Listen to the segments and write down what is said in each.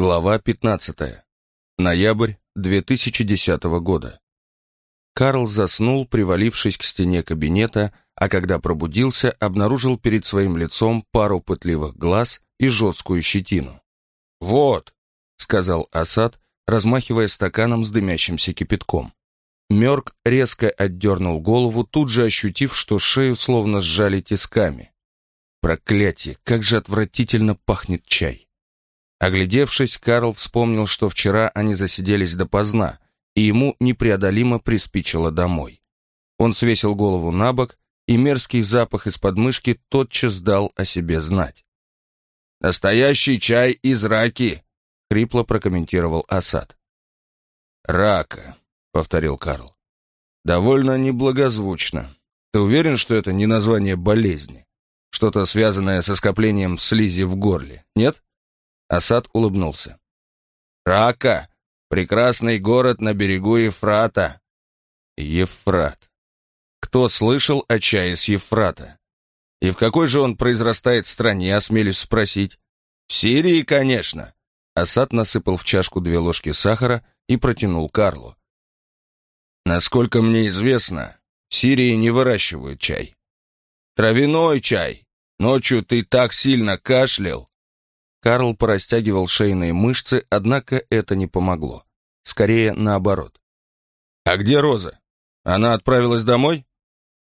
Глава 15. Ноябрь 2010 года. Карл заснул, привалившись к стене кабинета, а когда пробудился, обнаружил перед своим лицом пару пытливых глаз и жесткую щетину. «Вот», — сказал Асад, размахивая стаканом с дымящимся кипятком. Мёрк резко отдернул голову, тут же ощутив, что шею словно сжали тисками. Проклятие, как же отвратительно пахнет чай. Оглядевшись, Карл вспомнил, что вчера они засиделись допоздна, и ему непреодолимо приспичило домой. Он свесил голову на бок, и мерзкий запах из подмышки тотчас дал о себе знать. «Настоящий чай из раки!» — хрипло прокомментировал Асад. «Рака», — повторил Карл. «Довольно неблагозвучно. Ты уверен, что это не название болезни? Что-то связанное со скоплением слизи в горле, нет?» Асад улыбнулся. «Рака! Прекрасный город на берегу Ефрата!» Ефрат. Кто слышал о чае с Ефрата? И в какой же он произрастает стране, осмелюсь спросить? В Сирии, конечно. Асад насыпал в чашку две ложки сахара и протянул Карлу. Насколько мне известно, в Сирии не выращивают чай. Травяной чай. Ночью ты так сильно кашлял, Карл порастягивал шейные мышцы, однако это не помогло. Скорее, наоборот. «А где Роза? Она отправилась домой?»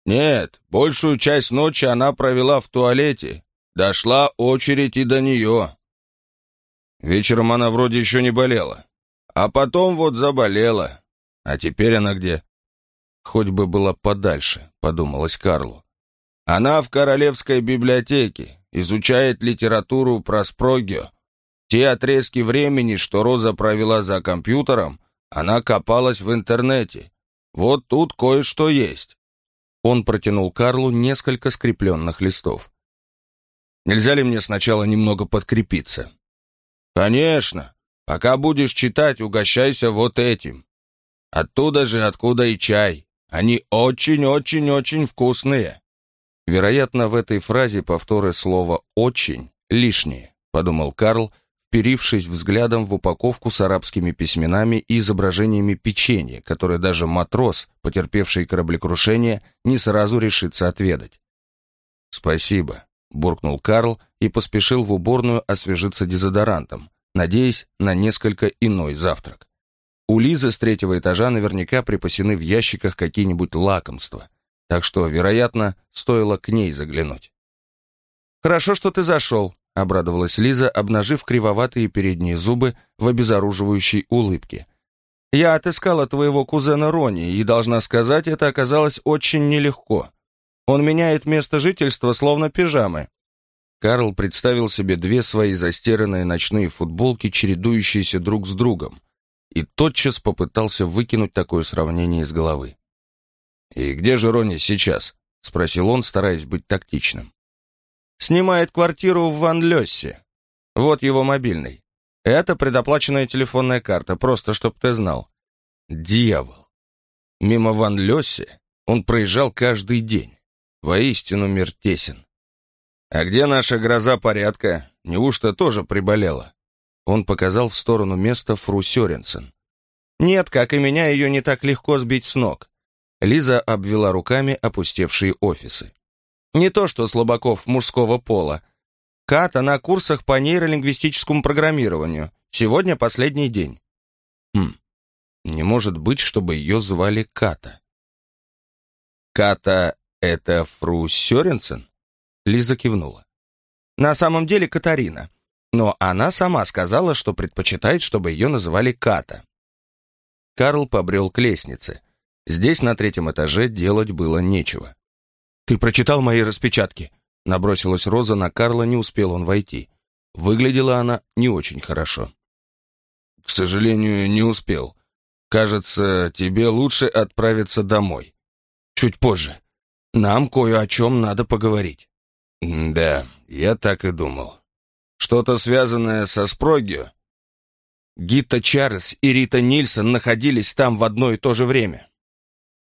«Нет, большую часть ночи она провела в туалете. Дошла очередь и до нее». Вечером она вроде еще не болела. А потом вот заболела. А теперь она где? Хоть бы была подальше, подумалось Карлу. Она в Королевской библиотеке, изучает литературу про Спрогио. Те отрезки времени, что Роза провела за компьютером, она копалась в интернете. Вот тут кое-что есть. Он протянул Карлу несколько скрепленных листов. «Нельзя ли мне сначала немного подкрепиться?» «Конечно. Пока будешь читать, угощайся вот этим. Оттуда же, откуда и чай. Они очень-очень-очень вкусные». Вероятно, в этой фразе повторы слова «очень» лишние, подумал Карл, вперившись взглядом в упаковку с арабскими письменами и изображениями печенья, которое даже матрос, потерпевший кораблекрушение, не сразу решится отведать. «Спасибо», — буркнул Карл и поспешил в уборную освежиться дезодорантом, надеясь на несколько иной завтрак. У Лизы с третьего этажа наверняка припасены в ящиках какие-нибудь лакомства так что, вероятно, стоило к ней заглянуть. «Хорошо, что ты зашел», — обрадовалась Лиза, обнажив кривоватые передние зубы в обезоруживающей улыбке. «Я отыскала твоего кузена Рони, и, должна сказать, это оказалось очень нелегко. Он меняет место жительства, словно пижамы». Карл представил себе две свои застиранные ночные футболки, чередующиеся друг с другом, и тотчас попытался выкинуть такое сравнение из головы. «И где же Ронни сейчас?» — спросил он, стараясь быть тактичным. «Снимает квартиру в Ван Лёссе. Вот его мобильный. Это предоплаченная телефонная карта, просто чтоб ты знал. Дьявол! Мимо Ван Лёссе он проезжал каждый день. Воистину мир тесен. А где наша гроза порядка? Неужто тоже приболела?» Он показал в сторону места Фру Сёренсен. «Нет, как и меня, ее не так легко сбить с ног. Лиза обвела руками опустевшие офисы. Не то что слабаков мужского пола. Ката на курсах по нейролингвистическому программированию. Сегодня последний день. Хм, не может быть, чтобы ее звали Ката. Ката — это Фру Сёренсен? Лиза кивнула. На самом деле Катарина. Но она сама сказала, что предпочитает, чтобы ее называли Ката. Карл побрел к лестнице. Здесь, на третьем этаже, делать было нечего. «Ты прочитал мои распечатки?» Набросилась Роза на Карла, не успел он войти. Выглядела она не очень хорошо. «К сожалению, не успел. Кажется, тебе лучше отправиться домой. Чуть позже. Нам кое о чем надо поговорить». «Да, я так и думал. Что-то связанное со Спрогио?» Гита Чарльз и Рита Нильсон находились там в одно и то же время.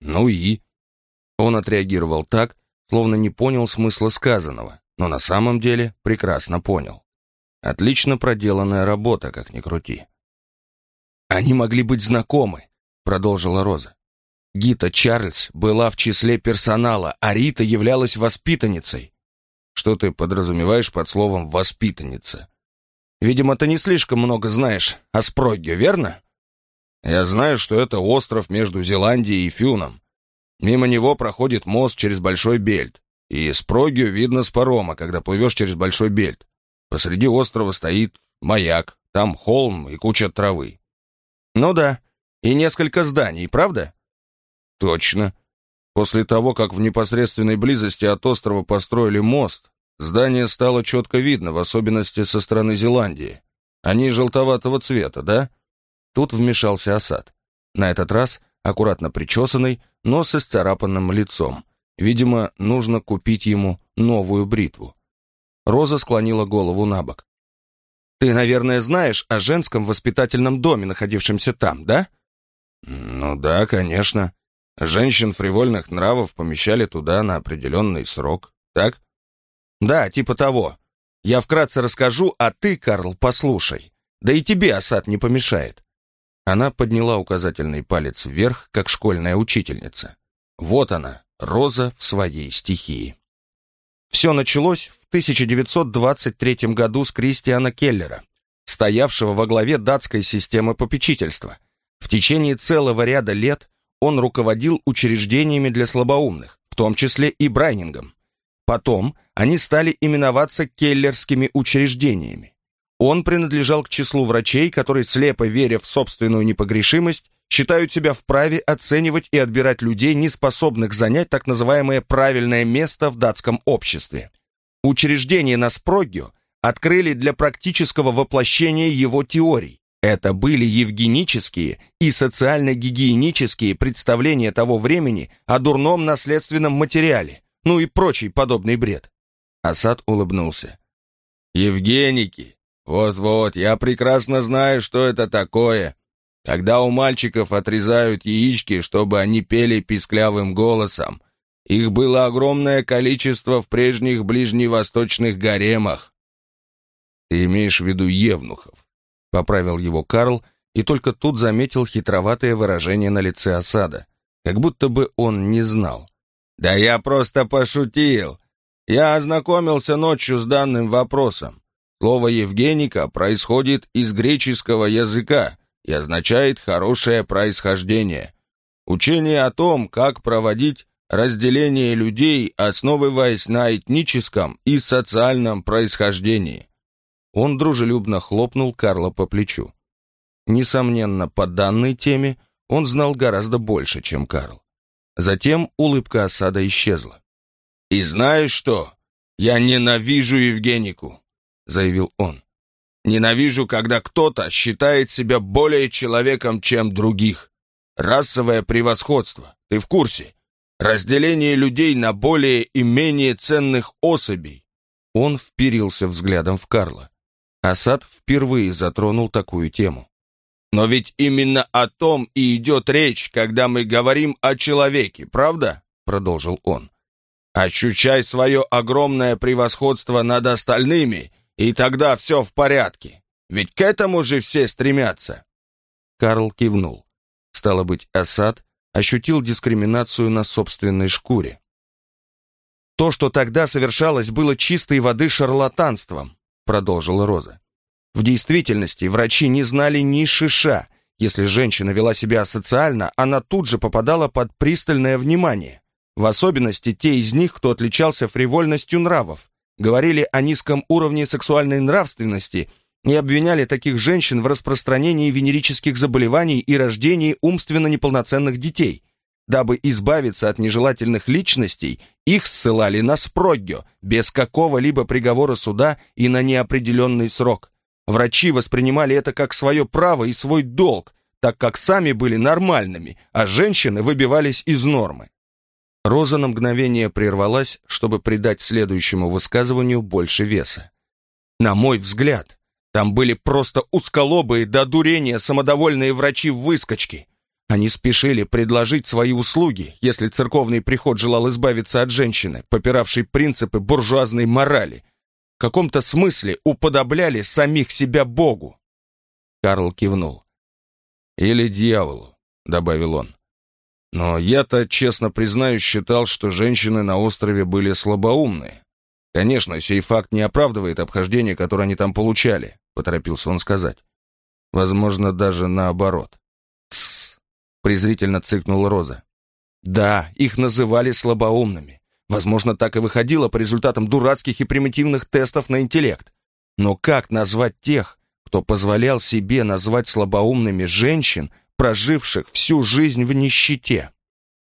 «Ну и?» Он отреагировал так, словно не понял смысла сказанного, но на самом деле прекрасно понял. Отлично проделанная работа, как ни крути. «Они могли быть знакомы», — продолжила Роза. Гита Чарльз была в числе персонала, а Рита являлась воспитанницей. Что ты подразумеваешь под словом «воспитанница»? Видимо, ты не слишком много знаешь о Спрогге, верно? Я знаю, что это остров между Зеландией и Фюном. Мимо него проходит мост через Большой Бельт, и Спрогию видно с парома, когда плывешь через Большой Бельт. Посреди острова стоит маяк, там холм и куча травы. Ну да, и несколько зданий, правда? Точно. После того, как в непосредственной близости от острова построили мост, здание стало четко видно, в особенности со стороны Зеландии. Они желтоватого цвета, да? Тут вмешался Асад. На этот раз аккуратно причесанный, но с исцарапанным лицом. Видимо, нужно купить ему новую бритву. Роза склонила голову на бок. «Ты, наверное, знаешь о женском воспитательном доме, находившемся там, да?» «Ну да, конечно. Женщин фривольных нравов помещали туда на определенный срок, так? Да, типа того. Я вкратце расскажу, а ты, Карл, послушай. Да и тебе осад не помешает. Она подняла указательный палец вверх, как школьная учительница. Вот она, роза в своей стихии. Все началось в 1923 году с Кристиана Келлера, стоявшего во главе датской системы попечительства. В течение целого ряда лет он руководил учреждениями для слабоумных, в том числе и Брайнингом. Потом они стали именоваться келлерскими учреждениями. Он принадлежал к числу врачей, которые, слепо веря в собственную непогрешимость, считают себя вправе оценивать и отбирать людей, не способных занять так называемое правильное место в датском обществе. Учреждение на Спрогио открыли для практического воплощения его теорий, это были евгенические и социально-гигиенические представления того времени о дурном наследственном материале, ну и прочий подобный бред. Асад улыбнулся. «Евгеники! Вот-вот, я прекрасно знаю, что это такое. Когда у мальчиков отрезают яички, чтобы они пели писклявым голосом, их было огромное количество в прежних ближневосточных гаремах. Ты имеешь в виду евнухов? Поправил его Карл и только тут заметил хитроватое выражение на лице осада, как будто бы он не знал. «Да я просто пошутил. Я ознакомился ночью с данным вопросом. Слово «Евгеника» происходит из греческого языка и означает «хорошее происхождение». Учение о том, как проводить разделение людей, основываясь на этническом и социальном происхождении. Он дружелюбно хлопнул Карла по плечу. Несомненно, по данной теме он знал гораздо больше, чем Карл. Затем улыбка осада исчезла. «И знаешь что? Я ненавижу Евгенику», — заявил он. «Ненавижу, когда кто-то считает себя более человеком, чем других. Расовое превосходство, ты в курсе? Разделение людей на более и менее ценных особей». Он вперился взглядом в Карла. Асад впервые затронул такую тему. Но ведь именно о том и идет речь, когда мы говорим о человеке, правда? Продолжил он. Ощущай свое огромное превосходство над остальными, и тогда все в порядке. Ведь к этому же все стремятся. Карл кивнул. Стало быть, Асад ощутил дискриминацию на собственной шкуре. То, что тогда совершалось, было чистой воды шарлатанством продолжила Роза. В действительности врачи не знали ни шиша. Если женщина вела себя асоциально, она тут же попадала под пристальное внимание. В особенности те из них, кто отличался фривольностью нравов, говорили о низком уровне сексуальной нравственности и обвиняли таких женщин в распространении венерических заболеваний и рождении умственно неполноценных детей – Дабы избавиться от нежелательных личностей, их ссылали на спроггио, без какого-либо приговора суда и на неопределенный срок. Врачи воспринимали это как свое право и свой долг, так как сами были нормальными, а женщины выбивались из нормы. Роза на мгновение прервалась, чтобы придать следующему высказыванию больше веса. На мой взгляд, там были просто узколобые до дурения самодовольные врачи-выскочки. Они спешили предложить свои услуги, если церковный приход желал избавиться от женщины, попиравшей принципы буржуазной морали. в каком-то смысле уподобляли самих себя Богу. Карл кивнул. «Или дьяволу», — добавил он. «Но я-то, честно признаюсь, считал, что женщины на острове были слабоумные. Конечно, сей факт не оправдывает обхождение, которое они там получали», — поторопился он сказать. «Возможно, даже наоборот». «Тссс!» — презрительно цыкнула Роза. «Да, их называли слабоумными. Возможно, так и выходило по результатам дурацких и примитивных тестов на интеллект. Но как назвать тех, кто позволял себе назвать слабоумными женщин, проживших всю жизнь в нищете.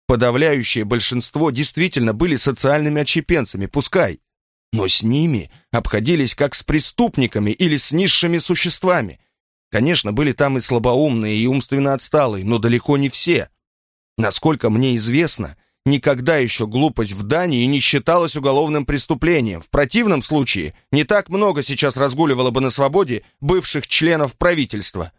Подавляющее большинство действительно были социальными отщепенцами, пускай, но с ними обходились как с преступниками или с низшими существами. Конечно, были там и слабоумные, и умственно отсталые, но далеко не все. Насколько мне известно, Никогда еще глупость в Дании не считалась уголовным преступлением. В противном случае не так много сейчас разгуливало бы на свободе бывших членов правительства.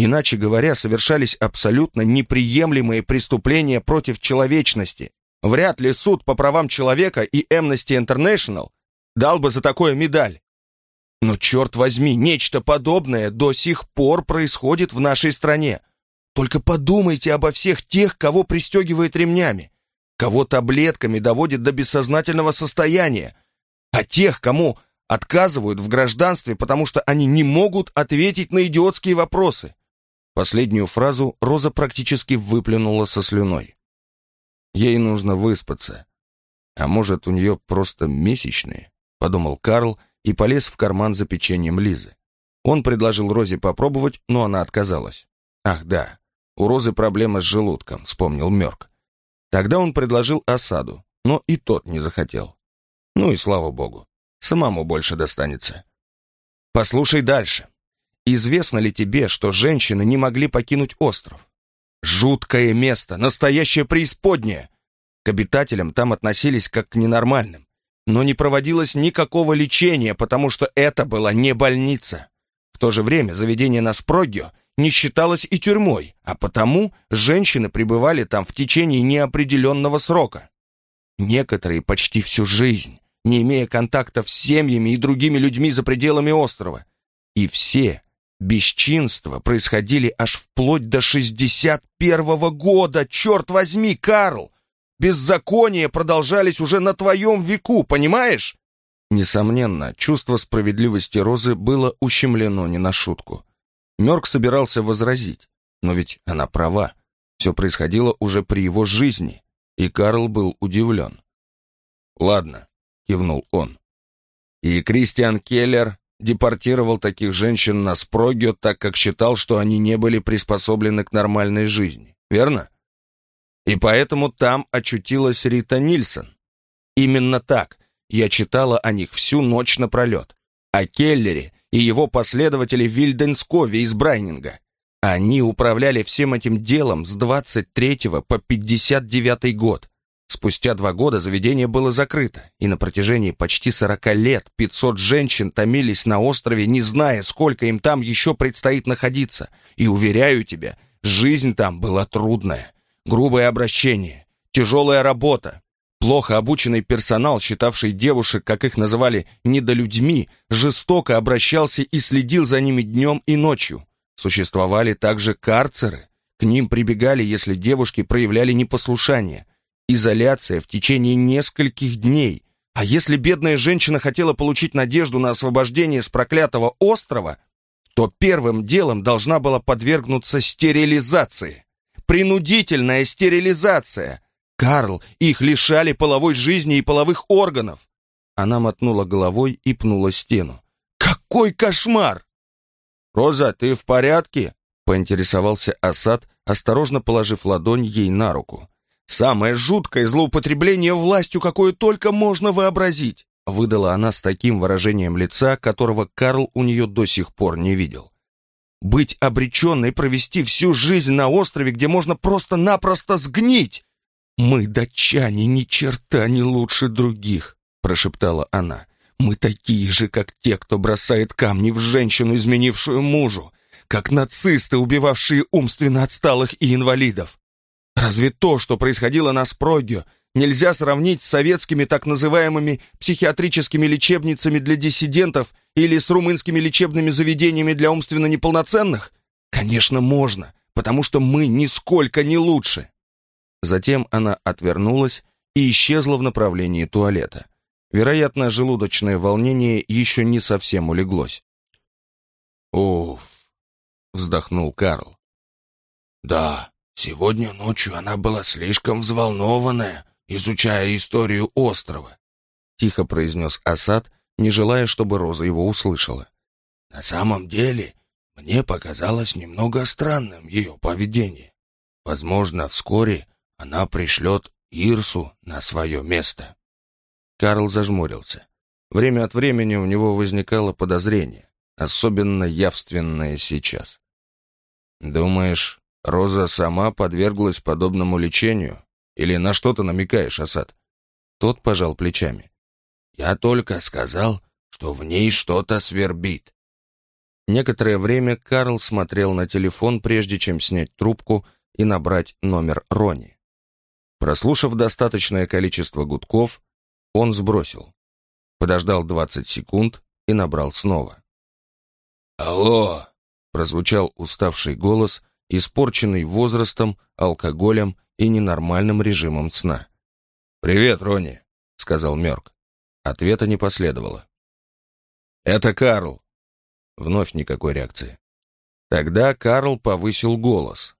Иначе говоря, совершались абсолютно неприемлемые преступления против человечности. Вряд ли суд по правам человека и Amnesty International дал бы за такое медаль. Но, черт возьми, нечто подобное до сих пор происходит в нашей стране. Только подумайте обо всех тех, кого пристегивает ремнями кого таблетками доводит до бессознательного состояния, а тех, кому отказывают в гражданстве, потому что они не могут ответить на идиотские вопросы. Последнюю фразу Роза практически выплюнула со слюной. Ей нужно выспаться. А может, у нее просто месячные? Подумал Карл и полез в карман за печеньем Лизы. Он предложил Розе попробовать, но она отказалась. Ах да, у Розы проблема с желудком, вспомнил Мёрк. Тогда он предложил осаду, но и тот не захотел. Ну и слава богу, самому больше достанется. Послушай дальше. Известно ли тебе, что женщины не могли покинуть остров? Жуткое место, настоящее преисподнее. К обитателям там относились как к ненормальным. Но не проводилось никакого лечения, потому что это была не больница. В то же время заведение на Спрогио не считалось и тюрьмой, а потому женщины пребывали там в течение неопределенного срока. Некоторые почти всю жизнь, не имея контактов с семьями и другими людьми за пределами острова. И все бесчинства происходили аж вплоть до 61-го года, черт возьми, Карл! Беззакония продолжались уже на твоем веку, понимаешь? Несомненно, чувство справедливости Розы было ущемлено не на шутку. Мёрк собирался возразить, но ведь она права. Все происходило уже при его жизни, и Карл был удивлен. «Ладно», — кивнул он. И Кристиан Келлер депортировал таких женщин на Спрогио, так как считал, что они не были приспособлены к нормальной жизни, верно? И поэтому там очутилась Рита Нильсон. Именно так. Я читала о них всю ночь напролет. О Келлере и его последователи Вильденскове из Брайнинга. Они управляли всем этим делом с 23 по 59 год. Спустя два года заведение было закрыто, и на протяжении почти 40 лет 500 женщин томились на острове, не зная, сколько им там еще предстоит находиться. И, уверяю тебя, жизнь там была трудная. Грубое обращение, тяжелая работа, Плохо обученный персонал, считавший девушек, как их называли, недолюдьми, жестоко обращался и следил за ними днем и ночью. Существовали также карцеры. К ним прибегали, если девушки проявляли непослушание. Изоляция в течение нескольких дней. А если бедная женщина хотела получить надежду на освобождение с проклятого острова, то первым делом должна была подвергнуться стерилизации. Принудительная стерилизация – Карл, их лишали половой жизни и половых органов. Она мотнула головой и пнула стену. Какой кошмар! Роза, ты в порядке? Поинтересовался Асад, осторожно положив ладонь ей на руку. Самое жуткое злоупотребление властью, какое только можно вообразить, выдала она с таким выражением лица, которого Карл у нее до сих пор не видел. Быть обреченной провести всю жизнь на острове, где можно просто-напросто сгнить, «Мы, датчане, ни черта не лучше других», — прошептала она. «Мы такие же, как те, кто бросает камни в женщину, изменившую мужу, как нацисты, убивавшие умственно отсталых и инвалидов. Разве то, что происходило на Спрогио, нельзя сравнить с советскими так называемыми психиатрическими лечебницами для диссидентов или с румынскими лечебными заведениями для умственно неполноценных? Конечно, можно, потому что мы нисколько не лучше. Затем она отвернулась и исчезла в направлении туалета. Вероятно, желудочное волнение еще не совсем улеглось. «Уф!» — вздохнул Карл. «Да, сегодня ночью она была слишком взволнованная, изучая историю острова», — тихо произнес Асад, не желая, чтобы Роза его услышала. «На самом деле, мне показалось немного странным ее поведение. Возможно, вскоре она пришлет Ирсу на свое место». Карл зажмурился. Время от времени у него возникало подозрение, особенно явственное сейчас. «Думаешь, Роза сама подверглась подобному лечению? Или на что ты намекаешь, Асад?» Тот пожал плечами. «Я только сказал, что в ней что-то свербит». Некоторое время Карл смотрел на телефон, прежде чем снять трубку и набрать номер Рони. Прослушав достаточное количество гудков, он сбросил. Подождал 20 секунд и набрал снова. «Алло!» — прозвучал уставший голос, испорченный возрастом, алкоголем и ненормальным режимом сна. «Привет, Ронни», — сказал Мёрк. Ответа не последовало. «Это Карл». Вновь никакой реакции. Тогда Карл повысил голос.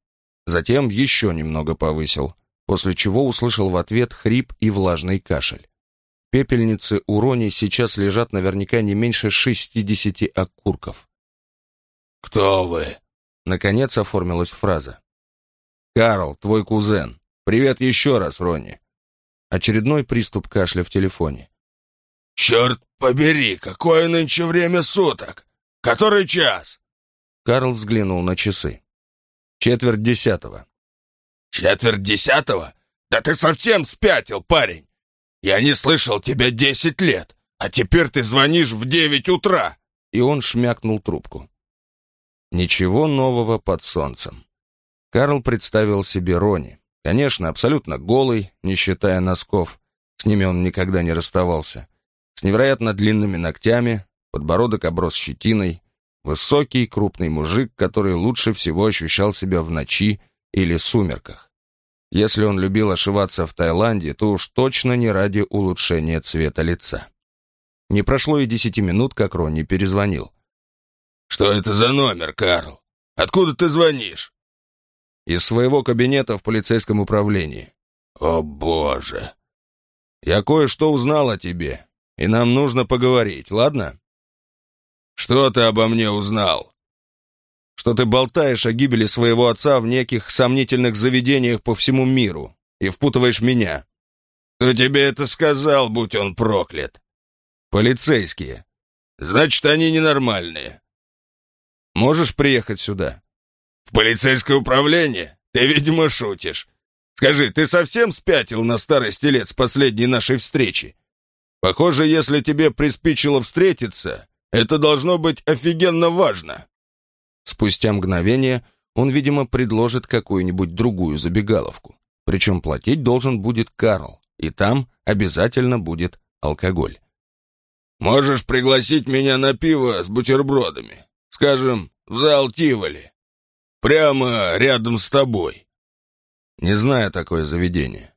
Затем еще немного повысил, после чего услышал в ответ хрип и влажный кашель. В пепельнице у Рони сейчас лежат наверняка не меньше шестидесяти окурков. «Кто вы?» Наконец оформилась фраза. «Карл, твой кузен. Привет еще раз, Ронни». Очередной приступ кашля в телефоне. «Черт побери, какое нынче время суток! Который час?» Карл взглянул на часы. «Четверть десятого». «Четверть десятого? Да ты совсем спятил, парень! Я не слышал тебя десять лет, а теперь ты звонишь в девять утра!» И он шмякнул трубку. Ничего нового под солнцем. Карл представил себе Рони. Конечно, абсолютно голый, не считая носков. С ними он никогда не расставался. С невероятно длинными ногтями, подбородок оброс щетиной. Высокий, крупный мужик, который лучше всего ощущал себя в ночи или сумерках. Если он любил ошиваться в Таиланде, то уж точно не ради улучшения цвета лица. Не прошло и десяти минут, как Ронни перезвонил. «Что это за номер, Карл? Откуда ты звонишь?» «Из своего кабинета в полицейском управлении». «О, боже!» «Я кое-что узнал о тебе, и нам нужно поговорить, ладно?» «Что ты обо мне узнал?» «Что ты болтаешь о гибели своего отца в неких сомнительных заведениях по всему миру и впутываешь меня». «Кто тебе это сказал, будь он проклят?» «Полицейские». «Значит, они ненормальные. Можешь приехать сюда?» «В полицейское управление? Ты, видимо, шутишь. Скажи, ты совсем спятил на старости лет с последней нашей встречи? Похоже, если тебе приспичило встретиться, это должно быть офигенно важно». Спустя мгновение он, видимо, предложит какую-нибудь другую забегаловку. Причем платить должен будет Карл, и там обязательно будет алкоголь. «Можешь пригласить меня на пиво с бутербродами. Скажем, в зал Тиволи. Прямо рядом с тобой. Не знаю такое заведение.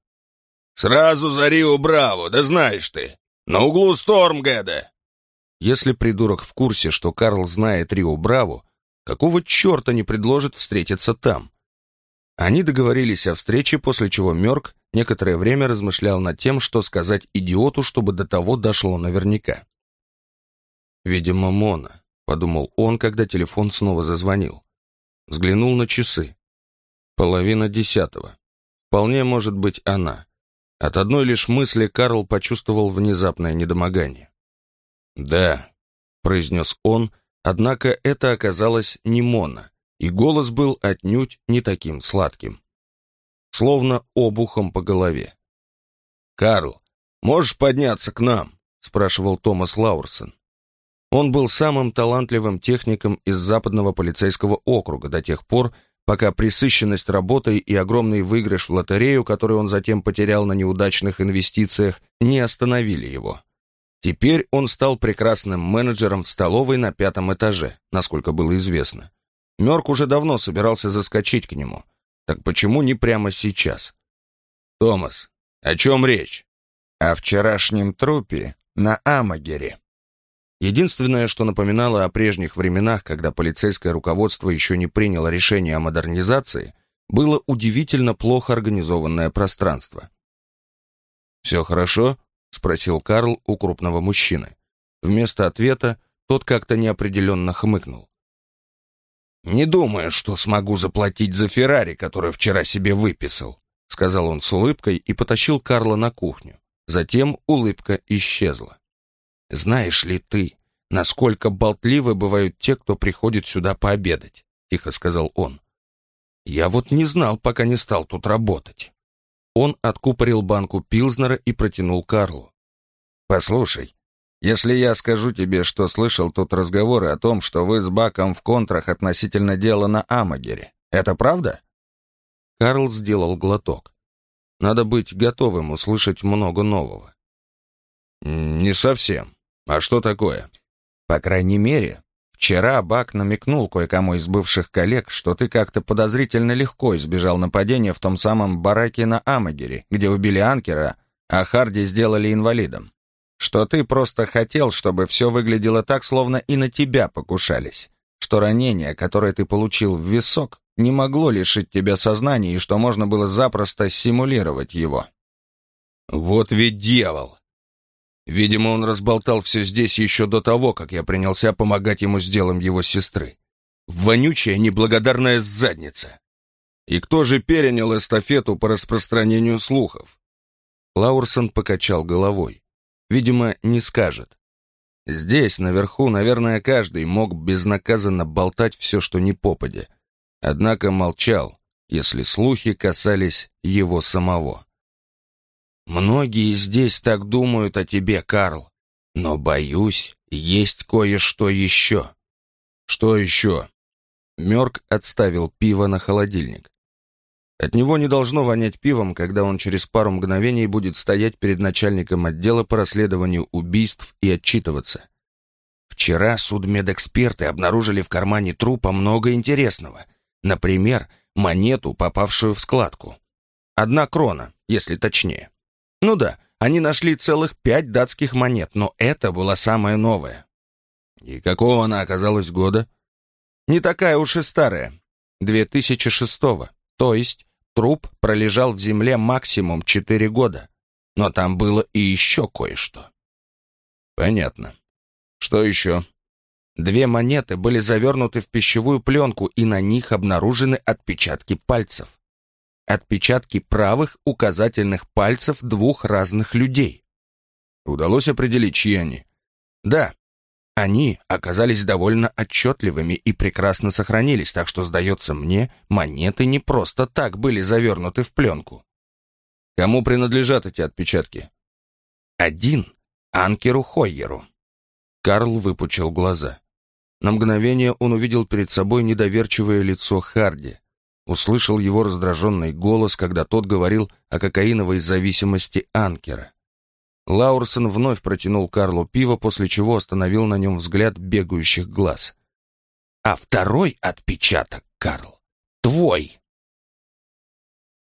Сразу за Рио Браво, да знаешь ты. На углу Стормгэда. Если придурок в курсе, что Карл знает Рио Браво, какого черта не предложит встретиться там? Они договорились о встрече, после чего Мёрк некоторое время размышлял над тем, что сказать идиоту, чтобы до того дошло наверняка. Видимо, Мона подумал он, когда телефон снова зазвонил. Взглянул на часы. Половина десятого. Вполне может быть она. От одной лишь мысли Карл почувствовал внезапное недомогание. «Да», — произнес он, однако это оказалось не Мона, и голос был отнюдь не таким сладким. Словно обухом по голове. «Карл, можешь подняться к нам?» — спрашивал Томас Лаурсон. Он был самым талантливым техником из западного полицейского округа до тех пор, пока присыщенность работой и огромный выигрыш в лотерею, который он затем потерял на неудачных инвестициях, не остановили его. Теперь он стал прекрасным менеджером в столовой на пятом этаже, насколько было известно. Мёрк уже давно собирался заскочить к нему. Так почему не прямо сейчас? «Томас, о чем речь?» «О вчерашнем трупе на Амагере». Единственное, что напоминало о прежних временах, когда полицейское руководство еще не приняло решение о модернизации, было удивительно плохо организованное пространство. «Все хорошо?» — спросил Карл у крупного мужчины. Вместо ответа тот как-то неопределенно хмыкнул. «Не думаю, что смогу заплатить за Феррари, который вчера себе выписал», сказал он с улыбкой и потащил Карла на кухню. Затем улыбка исчезла. «Знаешь ли ты, насколько болтливы бывают те, кто приходит сюда пообедать?» тихо сказал он. «Я вот не знал, пока не стал тут работать». Он откупорил банку Пилзнера и протянул Карлу. «Послушай, если я скажу тебе, что слышал тут разговоры о том, что вы с Баком в контрах относительно дела на Амагере, это правда?» Карл сделал глоток. Надо быть готовым услышать много нового. «Не совсем. А что такое?» «По крайней мере, вчера Бак намекнул кое-кому из бывших коллег, что ты как-то подозрительно легко избежал нападения в том самом бараке на Амагере, где убили Анкера, а Харди сделали инвалидом что ты просто хотел, чтобы все выглядело так, словно и на тебя покушались, что ранение, которое ты получил в висок, не могло лишить тебя сознания и что можно было запросто симулировать его. Вот ведь дьявол! Видимо, он разболтал все здесь еще до того, как я принялся помогать ему с делом его сестры. Вонючая неблагодарная задница! И кто же перенял эстафету по распространению слухов? Лаурсон покачал головой. Видимо, не скажет. Здесь, наверху, наверное, каждый мог безнаказанно болтать все, что не попадя. Однако молчал, если слухи касались его самого. «Многие здесь так думают о тебе, Карл, но, боюсь, есть кое-что еще». «Что еще?» Мёрк отставил пиво на холодильник. От него не должно вонять пивом, когда он через пару мгновений будет стоять перед начальником отдела по расследованию убийств и отчитываться. Вчера судмедэксперты обнаружили в кармане трупа много интересного. Например, монету, попавшую в складку. Одна крона, если точнее. Ну да, они нашли целых пять датских монет, но это была самая новая. И какого она оказалась года? Не такая уж и старая. 2006-го. То есть Труп пролежал в земле максимум четыре года. Но там было и еще кое-что. Понятно. Что еще? Две монеты были завернуты в пищевую пленку, и на них обнаружены отпечатки пальцев. Отпечатки правых указательных пальцев двух разных людей. Удалось определить, чьи они? Да, они оказались довольно отчетливыми и прекрасно сохранились, так что, сдается мне, монеты не просто так были завернуты в пленку. Кому принадлежат эти отпечатки? Один — Анкеру Хойеру. Карл выпучил глаза. На мгновение он увидел перед собой недоверчивое лицо Харди. Услышал его раздраженный голос, когда тот говорил о кокаиновой зависимости Анкера. Лаурсон вновь протянул Карлу пиво, после чего остановил на нем взгляд бегающих глаз. «А второй отпечаток, Карл, твой!»